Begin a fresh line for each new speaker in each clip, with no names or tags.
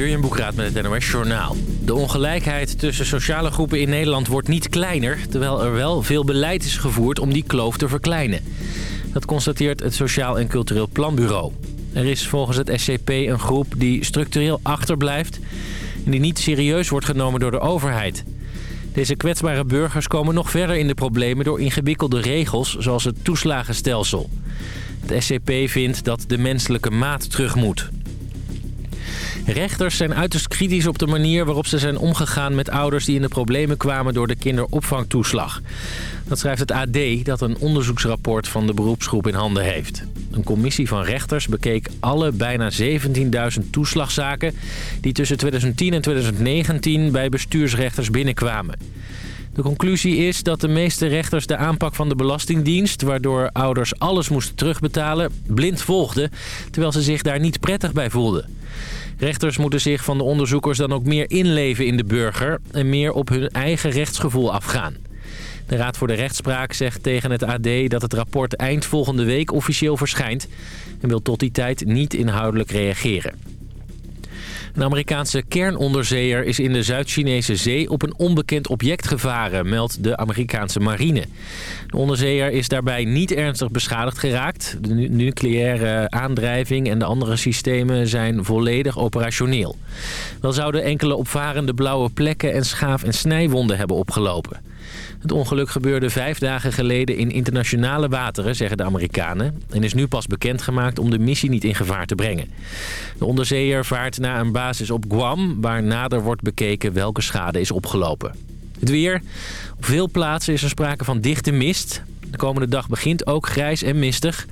Jurjen Boekraat met het NOS Journaal. De ongelijkheid tussen sociale groepen in Nederland wordt niet kleiner... terwijl er wel veel beleid is gevoerd om die kloof te verkleinen. Dat constateert het Sociaal en Cultureel Planbureau. Er is volgens het SCP een groep die structureel achterblijft... en die niet serieus wordt genomen door de overheid. Deze kwetsbare burgers komen nog verder in de problemen... door ingewikkelde regels zoals het toeslagenstelsel. Het SCP vindt dat de menselijke maat terug moet. Rechters zijn uiterst kritisch op de manier waarop ze zijn omgegaan met ouders die in de problemen kwamen door de kinderopvangtoeslag. Dat schrijft het AD dat een onderzoeksrapport van de beroepsgroep in handen heeft. Een commissie van rechters bekeek alle bijna 17.000 toeslagzaken die tussen 2010 en 2019 bij bestuursrechters binnenkwamen. De conclusie is dat de meeste rechters de aanpak van de Belastingdienst... waardoor ouders alles moesten terugbetalen, blind volgden... terwijl ze zich daar niet prettig bij voelden. Rechters moeten zich van de onderzoekers dan ook meer inleven in de burger... en meer op hun eigen rechtsgevoel afgaan. De Raad voor de Rechtspraak zegt tegen het AD dat het rapport eind volgende week officieel verschijnt... en wil tot die tijd niet inhoudelijk reageren. Een Amerikaanse kernonderzeeër is in de Zuid-Chinese zee op een onbekend object gevaren, meldt de Amerikaanse marine. De onderzeeër is daarbij niet ernstig beschadigd geraakt. De nucleaire aandrijving en de andere systemen zijn volledig operationeel. Wel zouden enkele opvarende blauwe plekken en schaaf- en snijwonden hebben opgelopen. Het ongeluk gebeurde vijf dagen geleden in internationale wateren, zeggen de Amerikanen. En is nu pas bekendgemaakt om de missie niet in gevaar te brengen. De onderzeeër vaart naar een basis op Guam, waar nader wordt bekeken welke schade is opgelopen. Het weer. Op veel plaatsen is er sprake van dichte mist. De komende dag begint ook grijs en mistig.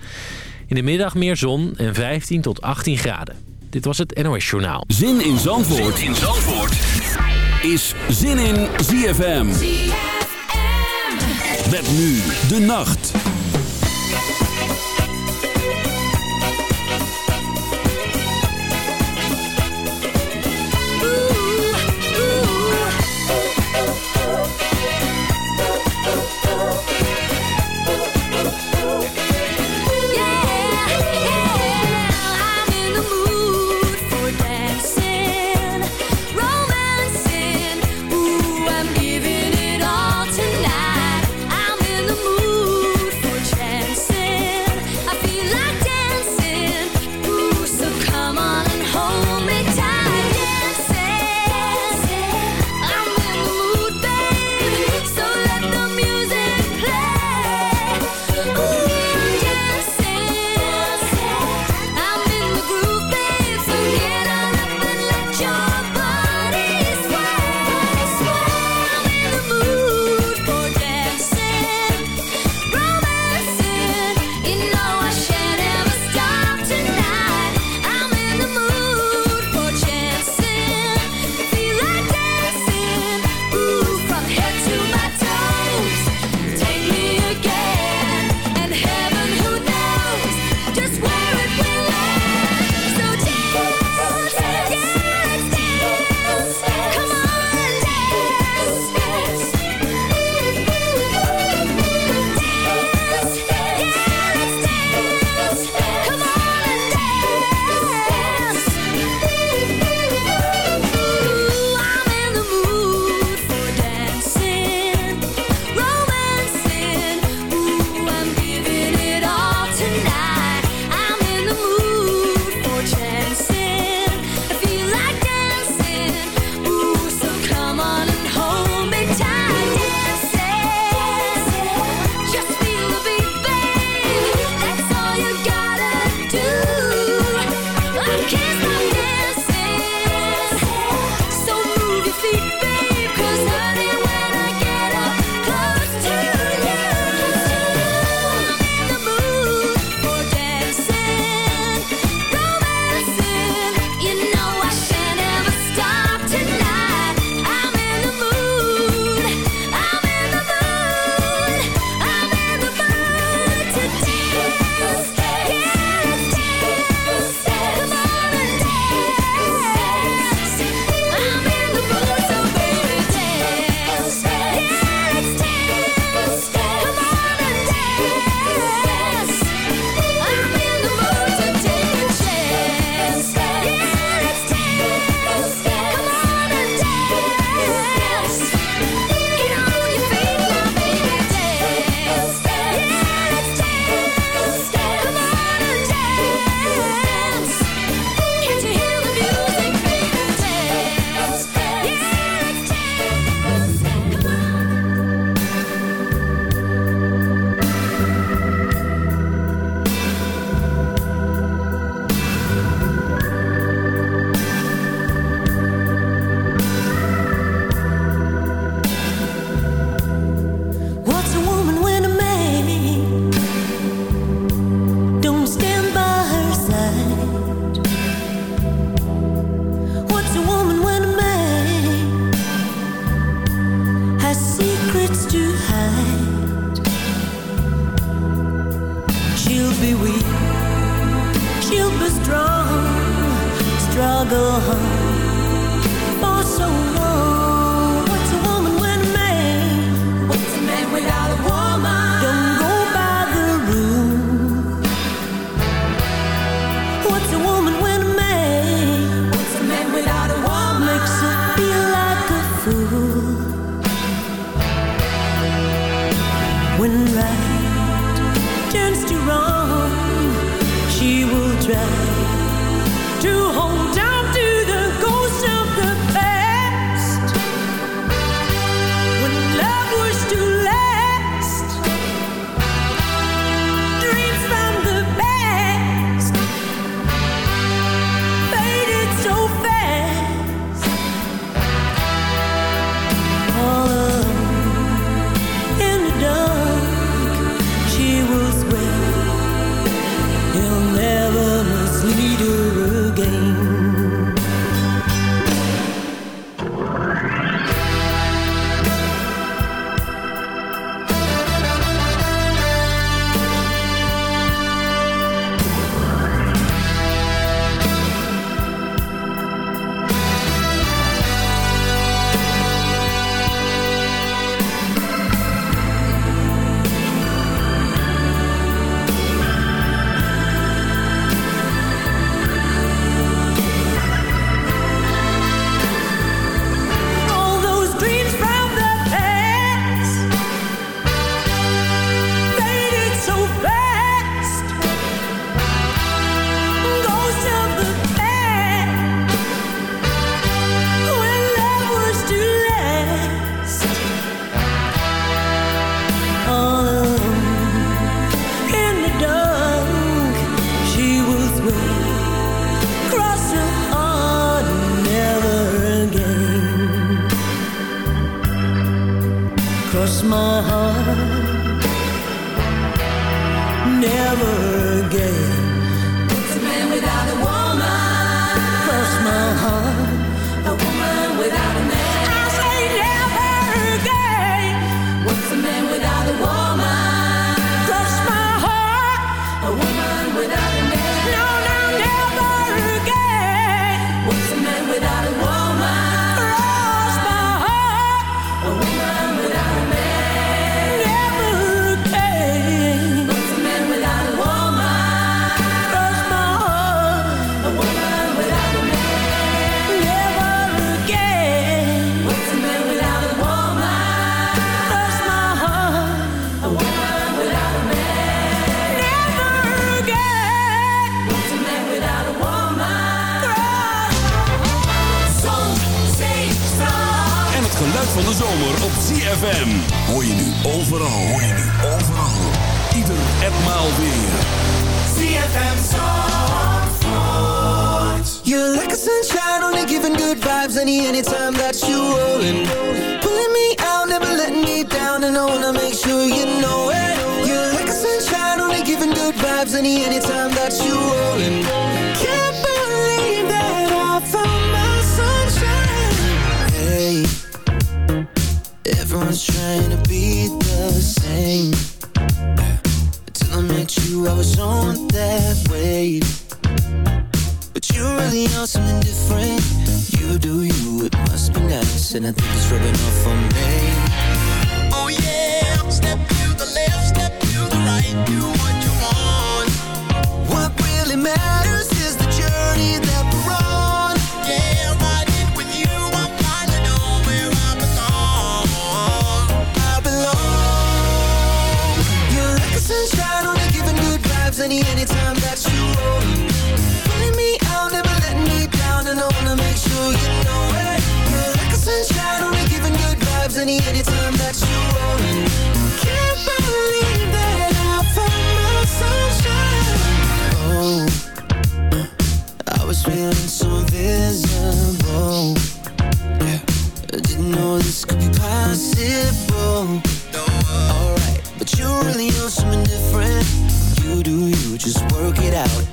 In de middag meer zon en 15 tot 18 graden. Dit was het NOS Journaal.
Zin in Zandvoort, zin in Zandvoort. is Zin in ZFM. Met nu de nacht.
any anytime that
you rolling. Can't believe that
I found my sunshine. Hey, everyone's trying
to be the same. Till I met you, I was on that wave. But you really are something different. You
do
you, it must be nice, and I think it's rubbing off on me.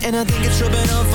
And I think it's rubbing off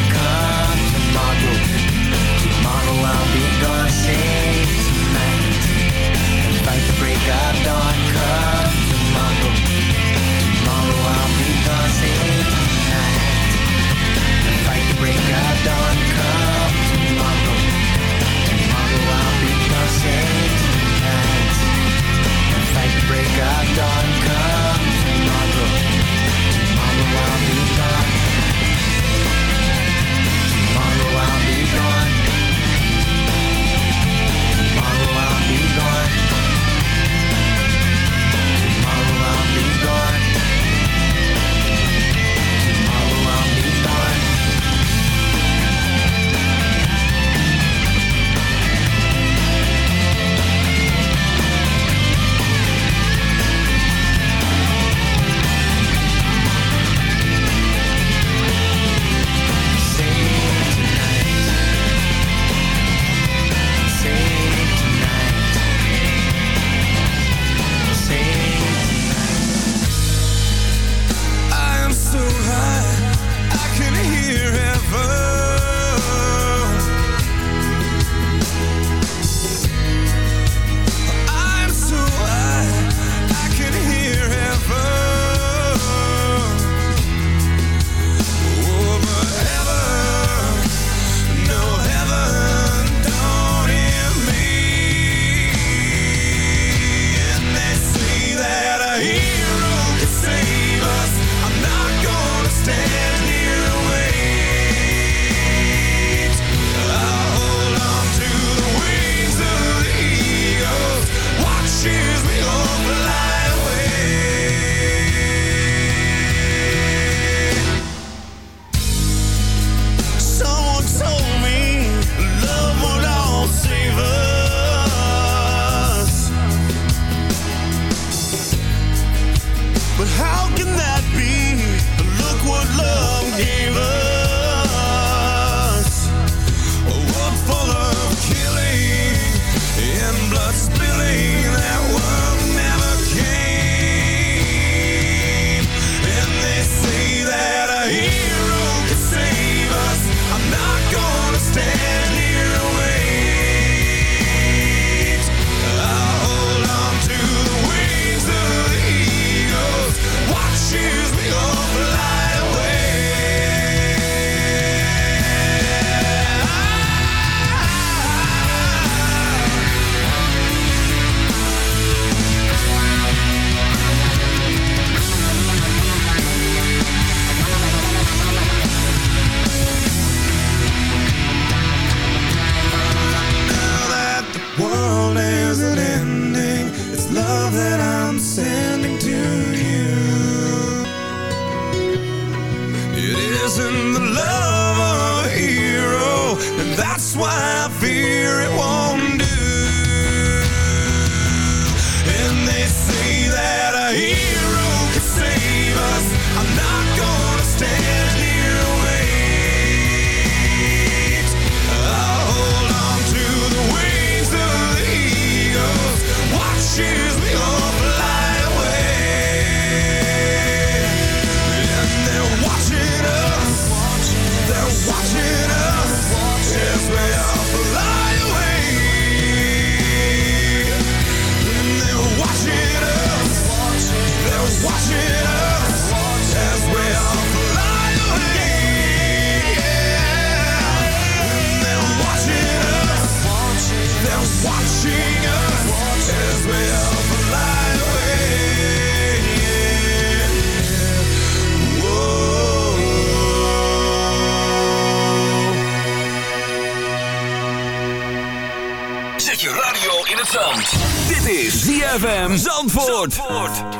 Zandvoort.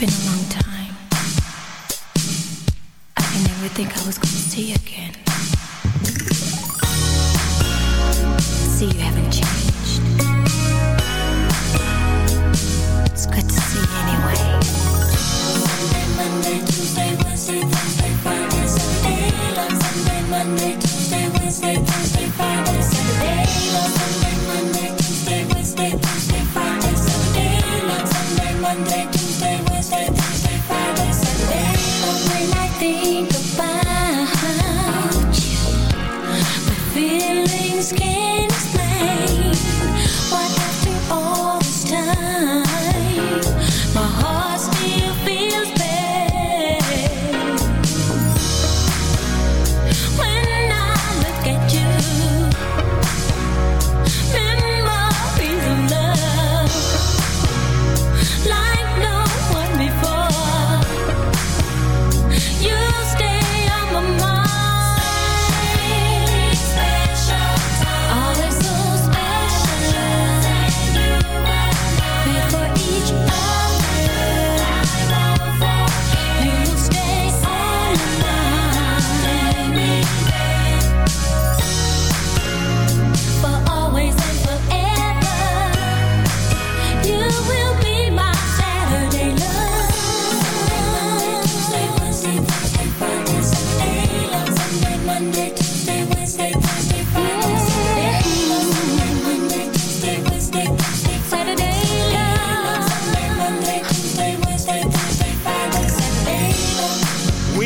been a long time. I didn't think I was gonna see you again. See, you haven't changed. It's good to see you anyway.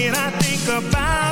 when I think about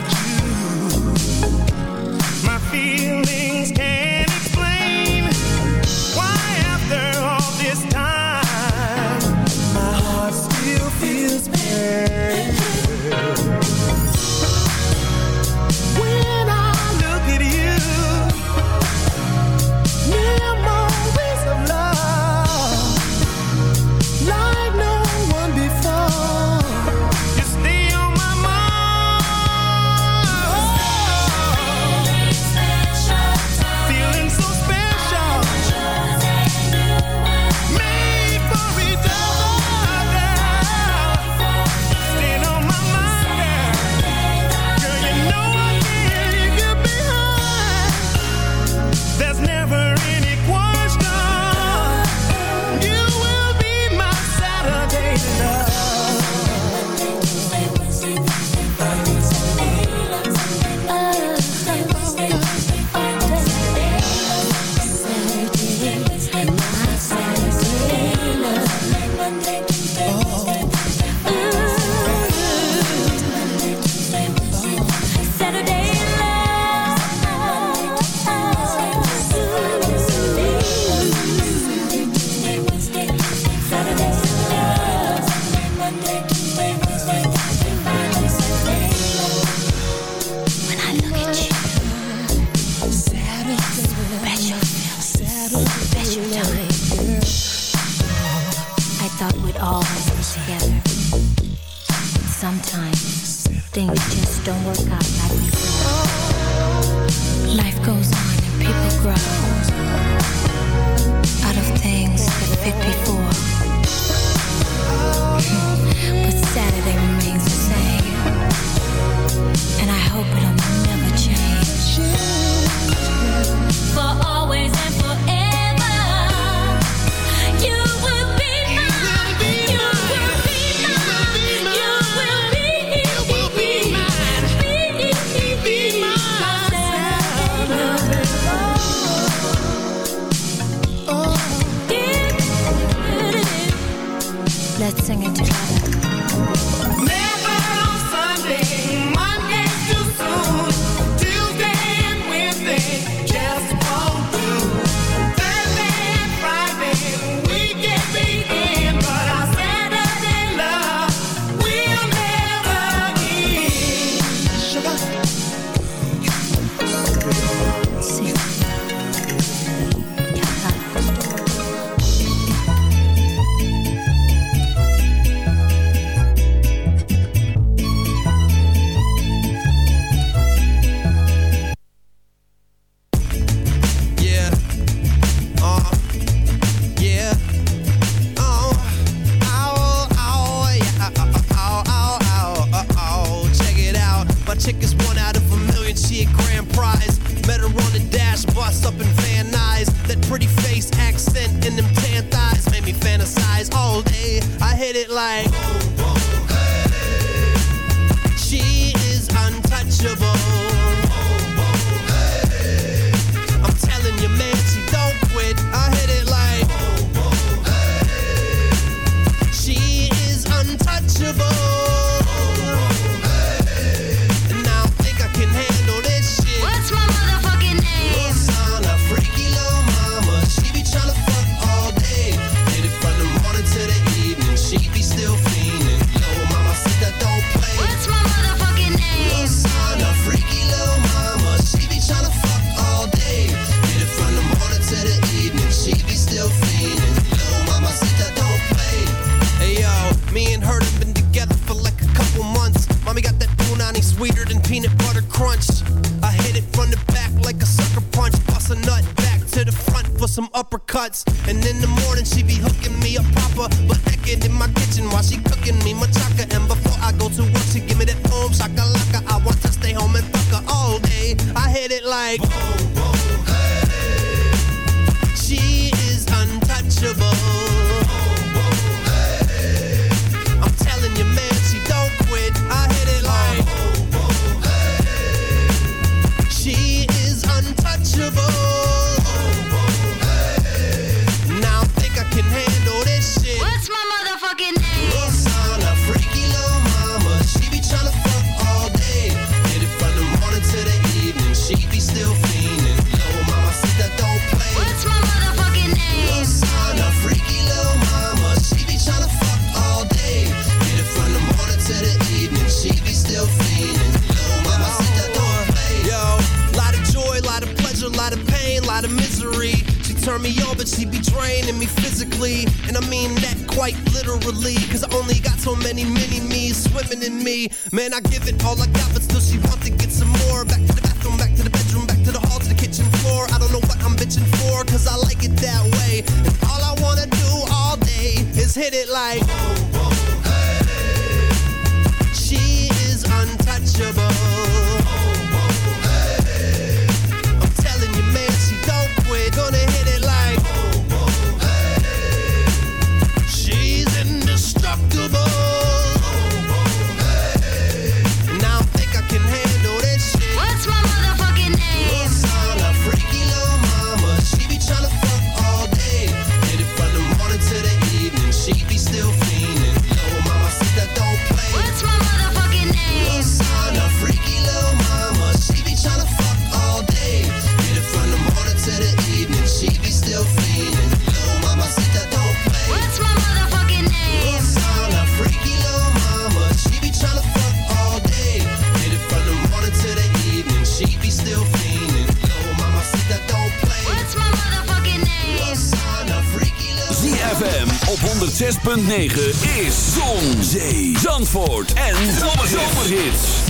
106.9 is Zon, Zee, Zandvoort en Zomerhits.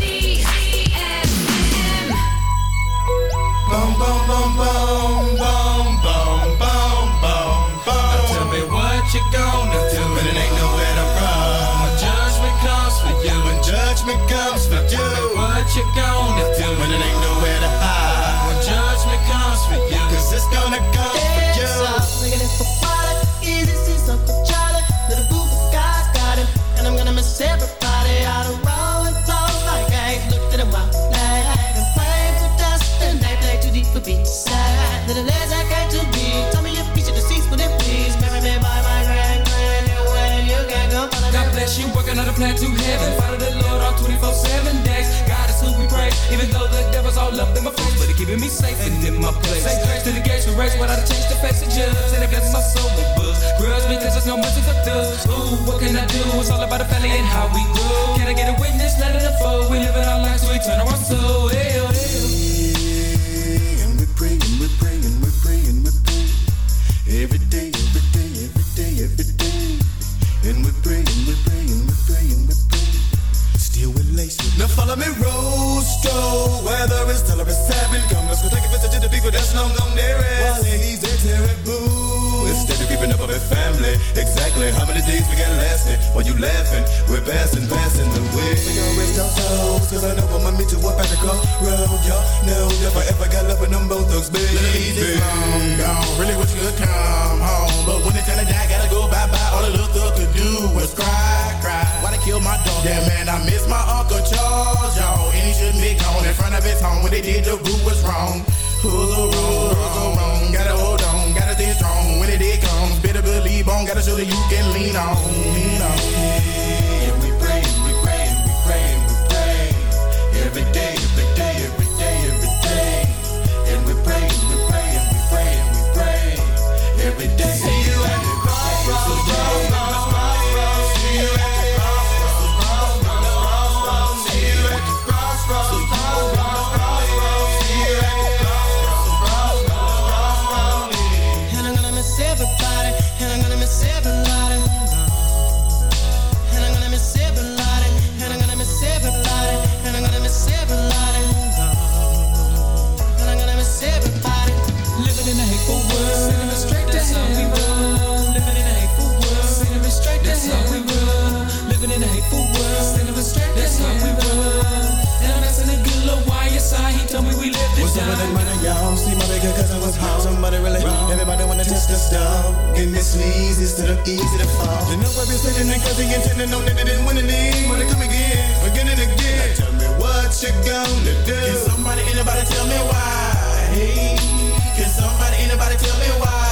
Bum, bum, bum, bum, bum, bum, bum, bum, bum. Tell me what you gonna do when it ain't nowhere to run. When judgment comes for you, when judgment comes for you. What you gonna do when it ain't
heaven. Follow the Lord all 24 7 days. God is who we praise, even though the devil's all up in my face. But he keeping me safe and in my place. Say grace to the gates we race, without a change to face the judge. And it blesses my soul with books. Grudge me, because there's no mercy for thugs. Ooh, what can I do? It's all about the family and how we grow. Can I get a witness? Let it unfold. We live in our lives, so we turn our soul. Hell,
oh. Follow me, Rostro. Whether it's till it's seven. Come, let's go take a visit to the people that's long gone there. While ladies, they're terrible. Instead of keeping up with family. Exactly how many days we got lasting? While you laughing, we're passing, passing the way. We gon' rest our souls, cause I know I'ma meet you up at the crossroad. Y'all know if I ever got love with them both thugs, baby.
Ladies, long gone. Really wish you could come home. But when it's time to die, gotta go bye bye. All the little thug could do was cry. Why they kill my dog? Yeah, man, I miss my Uncle Charles, y'all. And he shouldn't be gone in front of his home. When they did, the group was wrong. Who's so wrong? Who's so wrong? Gotta hold on, gotta stay strong. When it comes, better believe on. Gotta show that you can lean on. Lean on.
And we praying, we praying, we praying, we praying. Every day, every day, every day, every day. And we praying, we praying, we praying, we praying. Every day. See you at the crossroads. My bigger cousin was home. Somebody really wrong. Everybody wanna test the stuff. Getting this easy instead of easy to fall. You know I've been sitting and cause he intended on that they didn't win any. Wanna come again, again and again. Now tell me what you gonna do.
Can somebody, anybody tell me why? Hey, can somebody, anybody tell me why?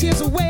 tears away.